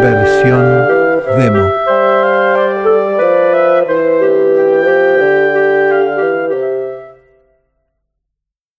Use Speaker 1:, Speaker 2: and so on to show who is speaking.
Speaker 1: versión.